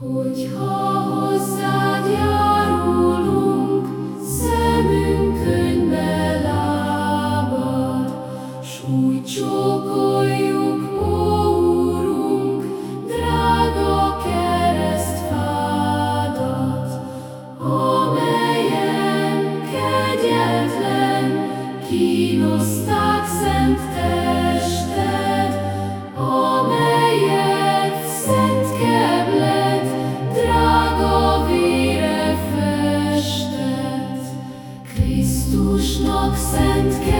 Hogyha hozzád járulunk, szemünk könyvbe s úgy csókoljuk, ó Úrunk, drága keresztfádat, amelyen kegyetlen kínoszták szent te. Jézusnak szent kell.